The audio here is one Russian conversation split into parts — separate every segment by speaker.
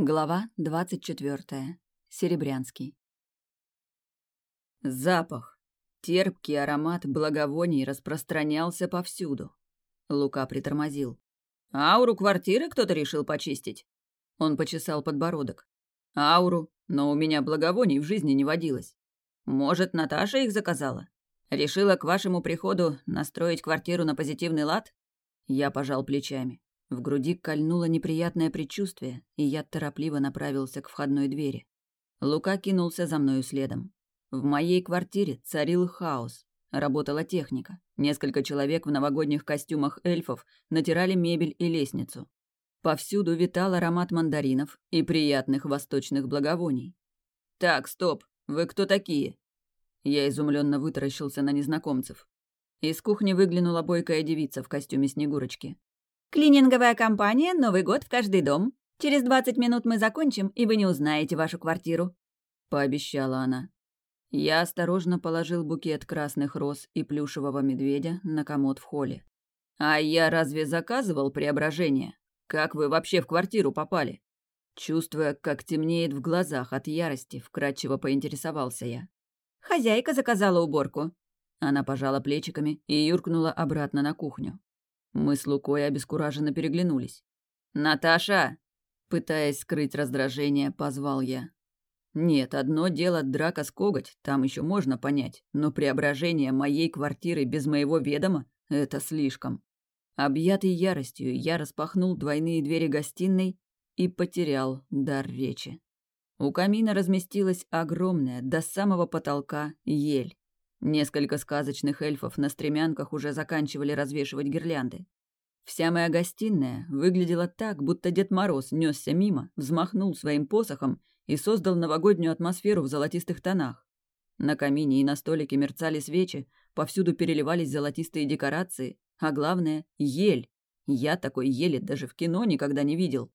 Speaker 1: Глава двадцать четвертая. Серебрянский. Запах. Терпкий аромат благовоний распространялся повсюду. Лука притормозил. «Ауру квартиры кто-то решил почистить?» Он почесал подбородок. «Ауру, но у меня благовоний в жизни не водилось. Может, Наташа их заказала? Решила к вашему приходу настроить квартиру на позитивный лад?» Я пожал плечами. В груди кольнуло неприятное предчувствие, и я торопливо направился к входной двери. Лука кинулся за мною следом. В моей квартире царил хаос. Работала техника. Несколько человек в новогодних костюмах эльфов натирали мебель и лестницу. Повсюду витал аромат мандаринов и приятных восточных благовоний. «Так, стоп! Вы кто такие?» Я изумленно вытаращился на незнакомцев. Из кухни выглянула бойкая девица в костюме Снегурочки.
Speaker 2: Клининговая компания «Новый год в каждый дом». Через 20 минут мы закончим, и вы не узнаете вашу квартиру», —
Speaker 1: пообещала она. Я осторожно положил букет красных роз и плюшевого медведя на комод в холле. «А я разве заказывал преображение? Как вы вообще в квартиру попали?» Чувствуя, как темнеет в глазах от ярости, вкратчиво поинтересовался я.
Speaker 2: «Хозяйка заказала уборку».
Speaker 1: Она пожала плечиками и юркнула обратно на кухню. Мы с Лукой обескураженно переглянулись. «Наташа!» Пытаясь скрыть раздражение, позвал я. Нет, одно дело драка с коготь, там еще можно понять, но преображение моей квартиры без моего ведома — это слишком. Объятый яростью, я распахнул двойные двери гостиной и потерял дар речи. У камина разместилась огромная, до самого потолка, ель. Несколько сказочных эльфов на стремянках уже заканчивали развешивать гирлянды. Вся моя гостиная выглядела так, будто Дед Мороз несся мимо, взмахнул своим посохом и создал новогоднюю атмосферу в золотистых тонах. На камине и на столике мерцали свечи, повсюду переливались золотистые декорации, а главное — ель. Я такой ели даже в кино никогда не видел.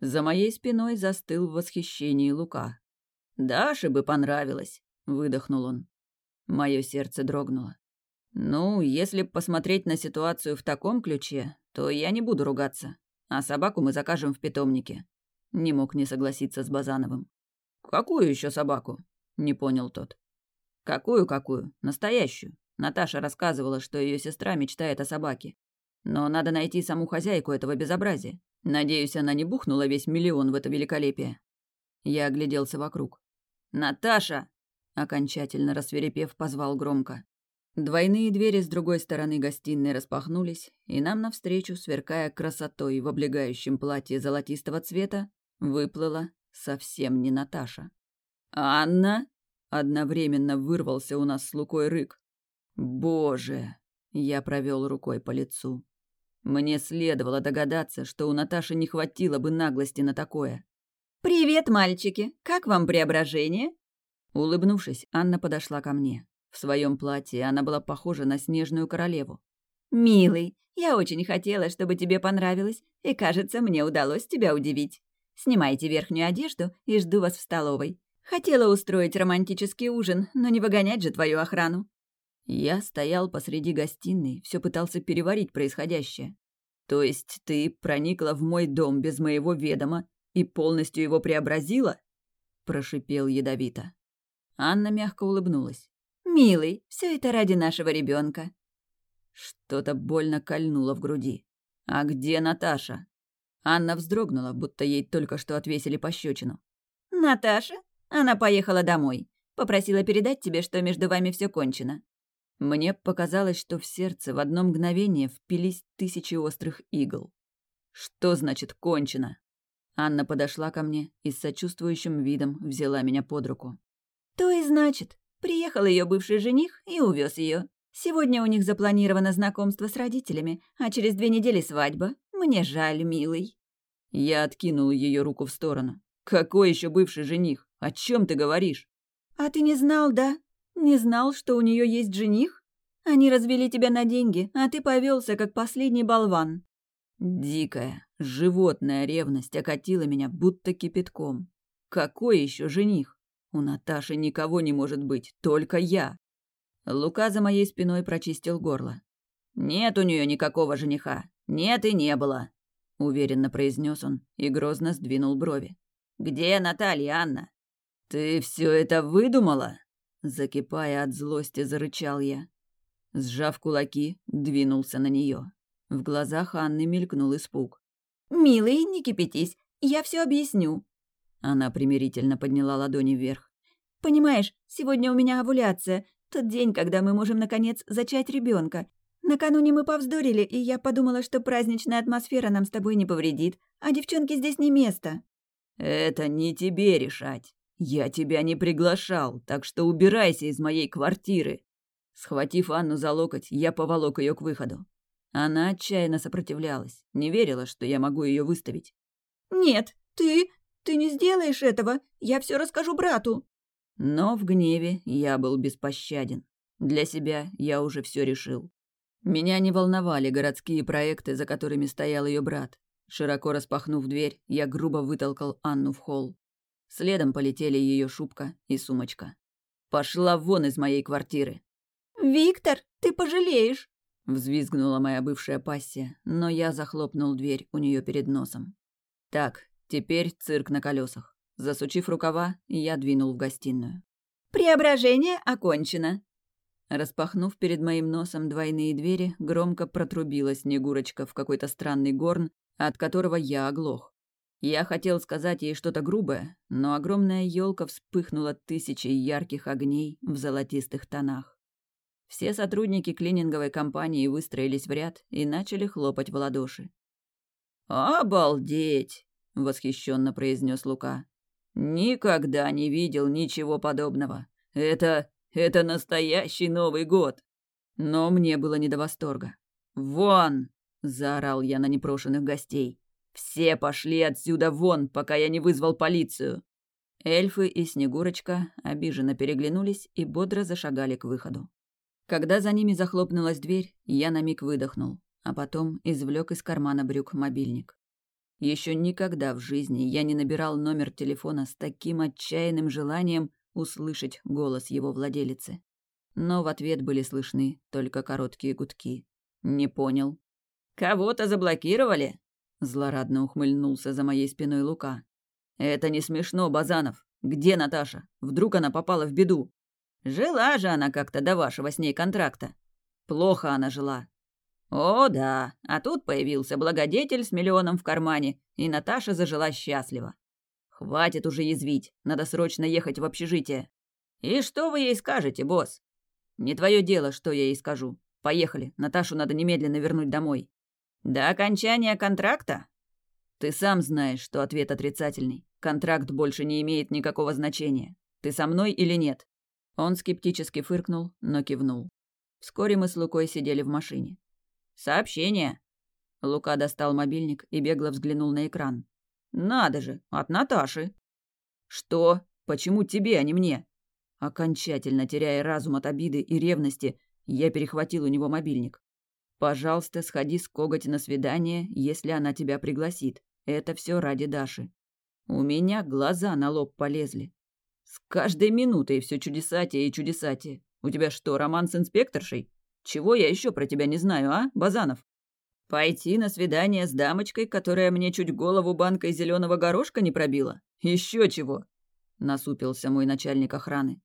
Speaker 1: За моей спиной застыл в восхищении Лука. «Даше бы понравилось», — выдохнул он. Мое сердце дрогнуло. Ну, если посмотреть на ситуацию в таком ключе, то я не буду ругаться. А собаку мы закажем в питомнике. Не мог не согласиться с Базановым. Какую еще собаку? Не понял тот. Какую-какую? Настоящую. Наташа рассказывала, что ее сестра мечтает о собаке. Но надо найти саму хозяйку этого безобразия. Надеюсь, она не бухнула весь миллион в это великолепие. Я огляделся вокруг. «Наташа!» Окончательно рассверепев, позвал громко. Двойные двери с другой стороны гостиной распахнулись, и нам навстречу, сверкая красотой в облегающем платье золотистого цвета, выплыла совсем не Наташа. «Анна!» — одновременно вырвался у нас с Лукой рык. «Боже!» — я провел рукой по лицу. Мне следовало догадаться, что у Наташи не хватило бы наглости на такое.
Speaker 2: «Привет, мальчики! Как вам преображение?»
Speaker 1: Улыбнувшись, Анна подошла ко мне. В своем платье она была похожа на снежную королеву.
Speaker 2: «Милый, я очень хотела, чтобы тебе понравилось, и, кажется, мне удалось тебя удивить. Снимайте верхнюю одежду и жду вас в столовой. Хотела устроить романтический ужин, но не выгонять же твою охрану».
Speaker 1: Я стоял посреди гостиной, все пытался переварить происходящее. «То есть ты проникла в мой дом без моего ведома и полностью его преобразила?» – прошипел ядовито. Анна мягко улыбнулась.
Speaker 2: «Милый, все это ради нашего ребенка.
Speaker 1: Что-то больно кольнуло в груди. «А где Наташа?» Анна вздрогнула, будто ей только что отвесили пощечину.
Speaker 2: «Наташа? Она поехала домой. Попросила передать тебе, что между вами все кончено».
Speaker 1: Мне показалось, что в сердце в одно мгновение впились тысячи острых игл. «Что значит «кончено»?» Анна подошла ко мне и с сочувствующим видом взяла меня под руку.
Speaker 2: То и значит, приехал ее бывший жених и увез ее. Сегодня у них запланировано знакомство с родителями, а через две недели свадьба. Мне жаль, милый.
Speaker 1: Я откинул ее руку в сторону. Какой еще бывший жених? О чем ты говоришь?
Speaker 2: А ты не знал, да? Не знал, что у нее есть жених? Они развели тебя на деньги, а ты повелся как последний болван.
Speaker 1: Дикая, животная ревность окатила меня будто кипятком. Какой еще жених? У Наташи никого не может быть, только я. Лука за моей спиной прочистил горло. «Нет у нее никакого жениха. Нет и не было», — уверенно произнес он и грозно сдвинул брови.
Speaker 2: Где Наталья, Анна?»
Speaker 1: «Ты все это выдумала?» Закипая от злости, зарычал я. Сжав кулаки, двинулся на нее. В глазах Анны мелькнул испуг.
Speaker 2: «Милый, не кипятись, я все объясню».
Speaker 1: Она примирительно подняла ладони вверх.
Speaker 2: «Понимаешь, сегодня у меня овуляция, тот день, когда мы можем, наконец, зачать ребенка. Накануне мы повздорили, и я подумала, что праздничная атмосфера нам с тобой не повредит, а девчонке здесь не место».
Speaker 1: «Это не тебе решать. Я тебя не приглашал, так что убирайся из моей квартиры». Схватив Анну за локоть, я поволок ее к выходу. Она отчаянно сопротивлялась, не верила, что я могу ее выставить.
Speaker 2: «Нет, ты... ты не сделаешь этого. Я все расскажу брату».
Speaker 1: Но в гневе я был беспощаден. Для себя я уже все решил. Меня не волновали городские проекты, за которыми стоял ее брат. Широко распахнув дверь, я грубо вытолкал Анну в холл. Следом полетели ее шубка и сумочка. «Пошла вон из моей квартиры!»
Speaker 2: «Виктор, ты пожалеешь!»
Speaker 1: Взвизгнула моя бывшая пассия, но я захлопнул дверь у нее перед носом. Так, теперь цирк на колесах. Засучив рукава, я двинул в гостиную.
Speaker 2: «Преображение окончено!»
Speaker 1: Распахнув перед моим носом двойные двери, громко протрубила Снегурочка в какой-то странный горн, от которого я оглох. Я хотел сказать ей что-то грубое, но огромная елка вспыхнула тысячей ярких огней в золотистых тонах. Все сотрудники клининговой компании выстроились в ряд и начали хлопать в ладоши. «Обалдеть!» — восхищенно произнес Лука. «Никогда не видел ничего подобного. Это... это настоящий Новый год!» Но мне было не до восторга. «Вон!» — заорал я на непрошенных гостей. «Все пошли отсюда вон, пока я не вызвал полицию!» Эльфы и Снегурочка обиженно переглянулись и бодро зашагали к выходу. Когда за ними захлопнулась дверь, я на миг выдохнул, а потом извлек из кармана брюк мобильник. Еще никогда в жизни я не набирал номер телефона с таким отчаянным желанием услышать голос его владелицы. Но в ответ были слышны только короткие гудки. Не понял. «Кого-то заблокировали?» Злорадно ухмыльнулся за моей спиной Лука. «Это не смешно, Базанов. Где Наташа? Вдруг она попала в беду?» «Жила же она как-то до вашего с ней контракта». «Плохо она жила». «О, да. А тут появился благодетель с миллионом в кармане, и Наташа зажила счастливо. Хватит уже язвить. Надо срочно ехать в общежитие». «И что вы ей скажете, босс?» «Не твое дело, что я ей скажу. Поехали. Наташу надо немедленно вернуть домой». «До окончания контракта?» «Ты сам знаешь, что ответ отрицательный. Контракт больше не имеет никакого значения. Ты со мной или нет?» Он скептически фыркнул, но кивнул. Вскоре мы с Лукой сидели в машине. «Сообщение!» Лука достал мобильник и бегло взглянул на экран. «Надо же, от Наташи!» «Что? Почему тебе, а не мне?» Окончательно теряя разум от обиды и ревности, я перехватил у него мобильник. Пожалуйста, сходи с коготь на свидание, если она тебя пригласит. Это все ради Даши. У меня глаза на лоб полезли. С каждой минутой все чудесатее и чудесатее. У тебя что, роман с инспекторшей? Чего я еще про тебя не знаю, а, Базанов? Пойти на свидание с дамочкой, которая мне чуть голову банкой зеленого горошка не пробила? Еще чего? Насупился мой начальник охраны.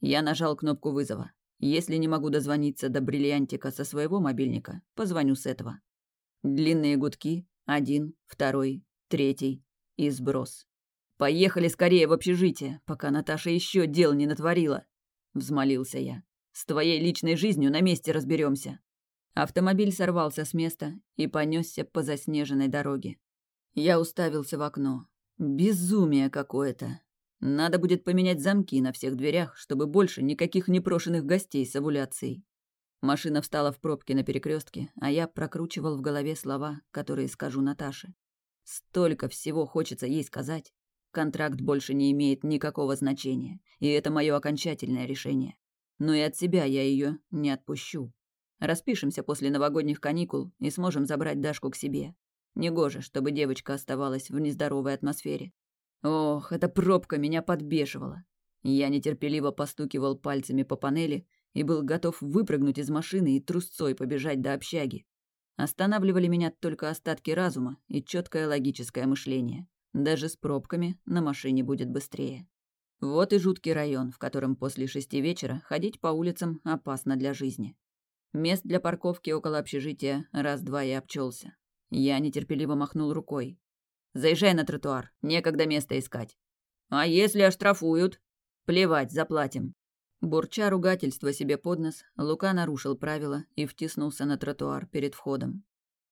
Speaker 1: Я нажал кнопку вызова. Если не могу дозвониться до бриллиантика со своего мобильника, позвоню с этого. Длинные гудки. Один, второй, третий. И сброс. «Поехали скорее в общежитие, пока Наташа еще дел не натворила», — взмолился я. «С твоей личной жизнью на месте разберемся. Автомобиль сорвался с места и понесся по заснеженной дороге. Я уставился в окно. Безумие какое-то. Надо будет поменять замки на всех дверях, чтобы больше никаких непрошенных гостей с овуляцией. Машина встала в пробке на перекрестке, а я прокручивал в голове слова, которые скажу Наташе. Столько всего хочется ей сказать. Контракт больше не имеет никакого значения, и это мое окончательное решение. Но и от себя я ее не отпущу. Распишемся после новогодних каникул и сможем забрать Дашку к себе. Негоже, чтобы девочка оставалась в нездоровой атмосфере. Ох, эта пробка меня подбешивала. Я нетерпеливо постукивал пальцами по панели и был готов выпрыгнуть из машины и трусцой побежать до общаги. Останавливали меня только остатки разума и четкое логическое мышление. Даже с пробками на машине будет быстрее. Вот и жуткий район, в котором после шести вечера ходить по улицам опасно для жизни. Мест для парковки около общежития раз-два и обчелся. Я нетерпеливо махнул рукой. «Заезжай на тротуар, некогда место искать». «А если оштрафуют?» «Плевать, заплатим». Бурча ругательство себе под нос, Лука нарушил правила и втиснулся на тротуар перед входом.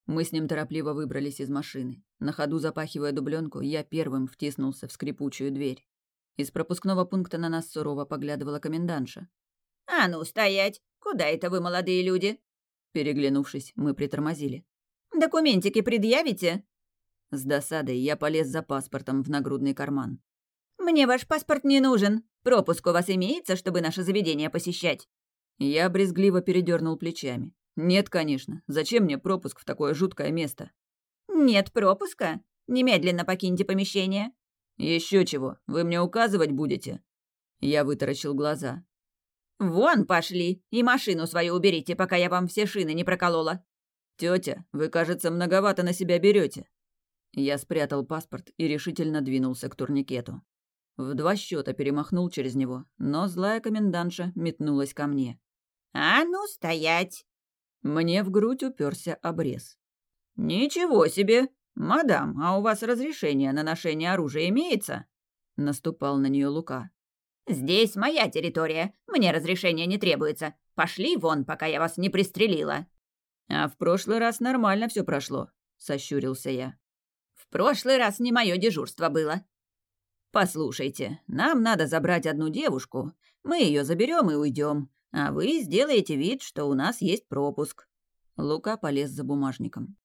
Speaker 1: Мы с ним торопливо выбрались из машины. На ходу запахивая дубленку, я первым втиснулся в скрипучую дверь. Из пропускного пункта на нас сурово поглядывала комендантша.
Speaker 2: «А ну, стоять! Куда это вы, молодые люди?»
Speaker 1: Переглянувшись, мы притормозили.
Speaker 2: «Документики предъявите?»
Speaker 1: С досадой я полез за паспортом в нагрудный карман.
Speaker 2: «Мне ваш паспорт не нужен. Пропуск у вас имеется, чтобы наше заведение посещать?»
Speaker 1: Я брезгливо передернул плечами. «Нет, конечно. Зачем мне пропуск в такое жуткое место?»
Speaker 2: «Нет пропуска? Немедленно покиньте помещение».
Speaker 1: Еще чего? Вы мне указывать будете?» Я вытаращил глаза.
Speaker 2: «Вон пошли! И машину свою уберите, пока я вам все шины не проколола!»
Speaker 1: «Тетя, вы, кажется, многовато на себя берете. Я спрятал паспорт и решительно двинулся к турникету. В два счета перемахнул через него, но злая комендантша метнулась ко мне.
Speaker 2: «А ну, стоять!»
Speaker 1: Мне в грудь уперся обрез.
Speaker 2: «Ничего себе! «Мадам, а у вас разрешение на ношение оружия имеется?»
Speaker 1: Наступал на нее Лука.
Speaker 2: «Здесь моя территория. Мне разрешения не требуется. Пошли вон, пока я вас не пристрелила».
Speaker 1: «А в прошлый раз нормально все прошло», — сощурился я.
Speaker 2: «В прошлый раз не мое дежурство было».
Speaker 1: «Послушайте, нам надо забрать одну девушку. Мы ее заберем и уйдем, а вы сделаете вид, что у нас есть пропуск». Лука полез за бумажником.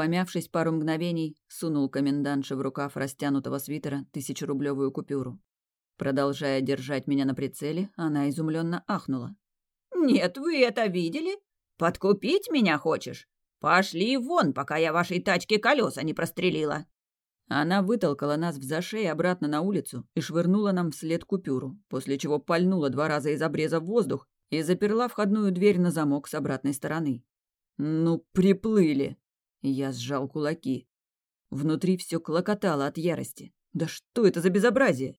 Speaker 1: Помявшись пару мгновений, сунул комендантше в рукав растянутого свитера тысячерублевую купюру. Продолжая держать меня на прицеле, она изумленно ахнула.
Speaker 2: «Нет, вы это видели? Подкупить меня хочешь? Пошли вон, пока я вашей тачке колеса не прострелила!»
Speaker 1: Она вытолкала нас в зашей обратно на улицу и швырнула нам вслед купюру, после чего пальнула два раза из обреза в воздух и заперла входную дверь на замок с обратной стороны. «Ну, приплыли!» Я сжал кулаки. Внутри все клокотало от ярости. Да что это за безобразие?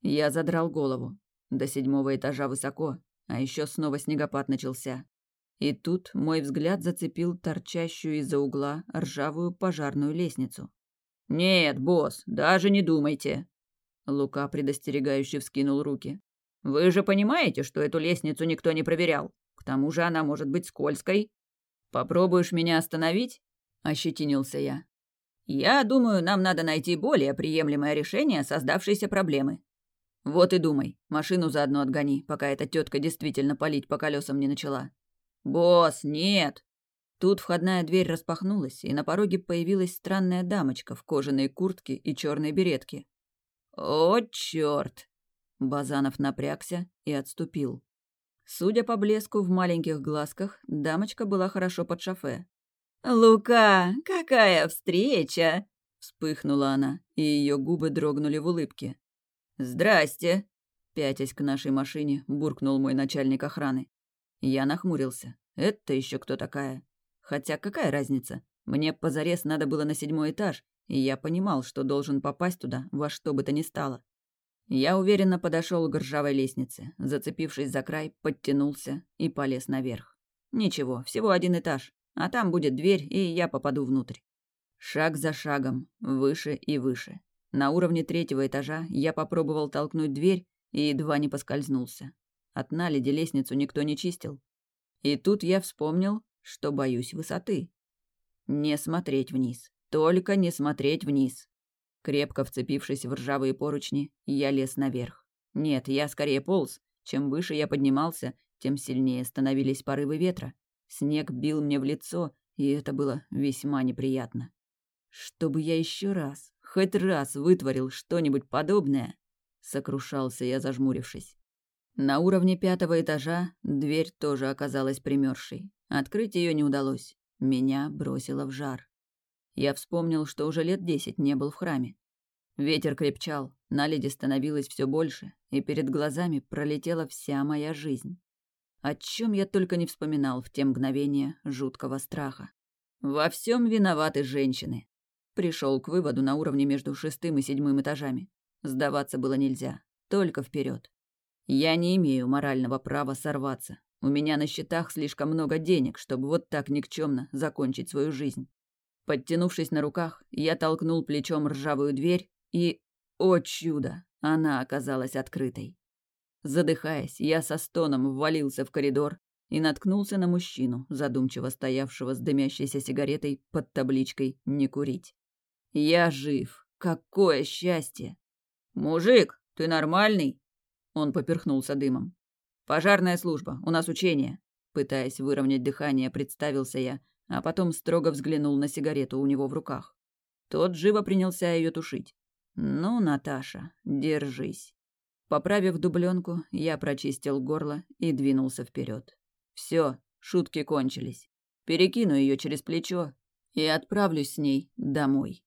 Speaker 1: Я задрал голову. До седьмого этажа высоко, а еще снова снегопад начался. И тут мой взгляд зацепил торчащую из-за угла ржавую пожарную лестницу. «Нет, босс, даже не думайте!» Лука предостерегающе вскинул руки. «Вы же понимаете, что эту лестницу никто не проверял? К тому же она может быть скользкой. Попробуешь меня остановить, — ощетинился я. «Я думаю, нам надо найти более приемлемое решение создавшейся проблемы». «Вот и думай, машину заодно отгони, пока эта тетка действительно палить по колесам не начала». «Босс, нет!» Тут входная дверь распахнулась, и на пороге появилась странная дамочка в кожаной куртке и черной беретке. «О, черт! Базанов напрягся и отступил. Судя по блеску в маленьких глазках, дамочка была хорошо под шофе.
Speaker 2: «Лука, какая встреча!» — вспыхнула она, и ее губы дрогнули в улыбке.
Speaker 1: «Здрасте!» — пятясь к нашей машине, буркнул мой начальник охраны. Я нахмурился. «Это еще кто такая?» Хотя какая разница? Мне позарез надо было на седьмой этаж, и я понимал, что должен попасть туда во что бы то ни стало. Я уверенно подошел к ржавой лестнице, зацепившись за край, подтянулся и полез наверх. Ничего, всего один этаж. А там будет дверь, и я попаду внутрь. Шаг за шагом, выше и выше. На уровне третьего этажа я попробовал толкнуть дверь и едва не поскользнулся. От наледи лестницу никто не чистил. И тут я вспомнил, что боюсь высоты. Не смотреть вниз. Только не смотреть вниз. Крепко вцепившись в ржавые поручни, я лез наверх. Нет, я скорее полз. Чем выше я поднимался, тем сильнее становились порывы ветра. Снег бил мне в лицо, и это было весьма неприятно. Чтобы я еще раз, хоть раз вытворил что-нибудь подобное, сокрушался я, зажмурившись. На уровне пятого этажа дверь тоже оказалась примерзшей. Открыть ее не удалось. Меня бросило в жар. Я вспомнил, что уже лет десять не был в храме. Ветер крепчал, наледи становилось все больше, и перед глазами пролетела вся моя жизнь. О чем я только не вспоминал в те мгновения жуткого страха. Во всем виноваты женщины. Пришел к выводу на уровне между шестым и седьмым этажами. Сдаваться было нельзя, только вперед. Я не имею морального права сорваться. У меня на счетах слишком много денег, чтобы вот так никчемно закончить свою жизнь. Подтянувшись на руках, я толкнул плечом ржавую дверь и... О чудо! Она оказалась открытой. Задыхаясь, я со стоном ввалился в коридор и наткнулся на мужчину, задумчиво стоявшего с дымящейся сигаретой под табличкой «Не курить». Я жив. Какое счастье! «Мужик, ты нормальный?» Он поперхнулся дымом. «Пожарная служба, у нас учение». Пытаясь выровнять дыхание, представился я, а потом строго взглянул на сигарету у него в руках. Тот живо принялся ее тушить. «Ну, Наташа, держись». Поправив дубленку, я прочистил горло и двинулся вперед. Все, шутки кончились. Перекину ее через плечо и отправлюсь с ней домой.